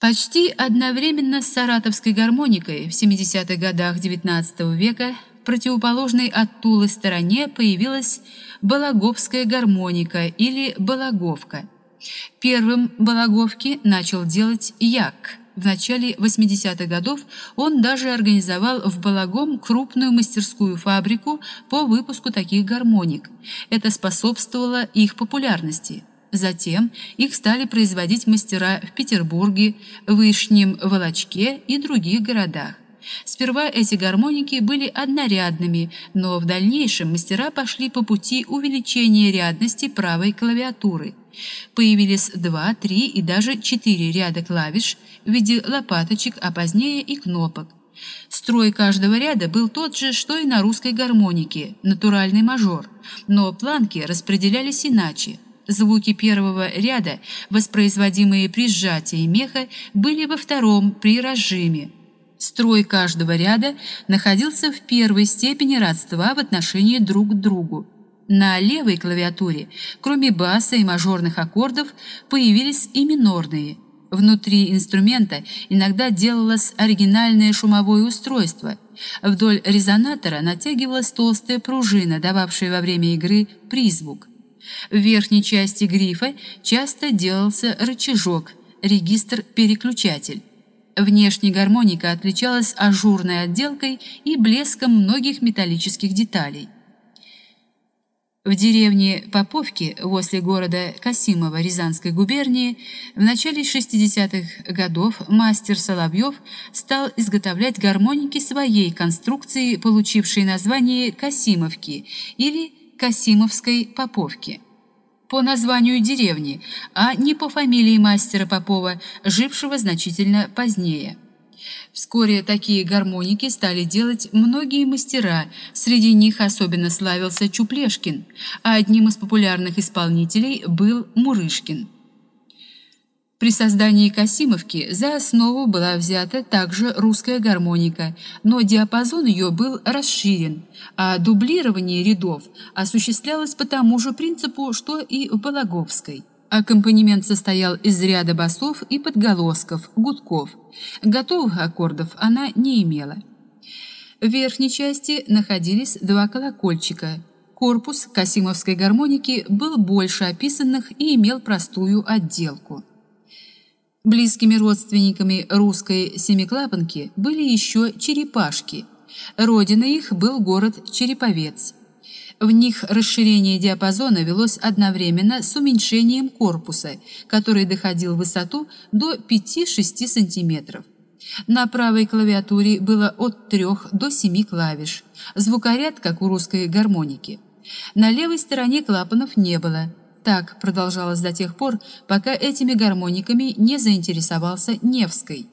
Почти одновременно с саратовской гармоникой в 70-х годах XIX века в противоположной от Тулы стороне появилась балаговская гармоника или балаговка. Первым балаговки начал делать Як. В начале 80-х годов он даже организовал в Балагом крупную мастерскую фабрику по выпуску таких гармоник. Это способствовало их популярности. Затем их стали производить мастера в Петербурге, Вышнем Волочке и других городах. Сперва эти гармоники были однорядными, но в дальнейшем мастера пошли по пути увеличения рядности правой клавиатуры. Появились два, три и даже четыре ряда клавиш в виде лопаточек, а позднее и кнопок. Строй каждого ряда был тот же, что и на русской гармонике, натуральный мажор, но планки распределялись иначе – Звуки первого ряда, воспроизводимые при сжатии меха, были во втором при разжиме. Строй каждого ряда находился в первой степени родства в отношении друг к другу. На левой клавиатуре, кроме баса и мажорных аккордов, появились и минорные. Внутри инструмента иногда делалось оригинальное шумовое устройство. Вдоль резонатора натягивалась толстая пружина, дававшая во время игры призвук. В верхней части грифа часто делался рычажок, регистр-переключатель. Внешняя гармоника отличалась ажурной отделкой и блеском многих металлических деталей. В деревне Поповки возле города Касимова Рязанской губернии в начале 60-х годов мастер Соловьев стал изготовлять гармоники своей конструкции, получившей название Касимовки или Касимовской Поповки по названию деревни, а не по фамилии мастера Попова, жившего значительно позднее. Вскоре такие гармоники стали делать многие мастера, среди них особенно славился Чуплешкин, а одним из популярных исполнителей был Мурышкин. При создании Касимовки за основу была взята также русская гармоника, но диапазон ее был расширен, а дублирование рядов осуществлялось по тому же принципу, что и в Балаговской. Аккомпанемент состоял из ряда басов и подголосков, гудков. Готовых аккордов она не имела. В верхней части находились два колокольчика. Корпус Касимовской гармоники был больше описанных и имел простую отделку. Близкими родственниками русской семиклапанки были еще черепашки. Родиной их был город Череповец. В них расширение диапазона велось одновременно с уменьшением корпуса, который доходил в высоту до 5-6 см. На правой клавиатуре было от 3 до 7 клавиш. Звукоряд, как у русской гармоники. На левой стороне клапанов не было – так продолжалось до тех пор, пока этими гармониками не заинтересовался Невский.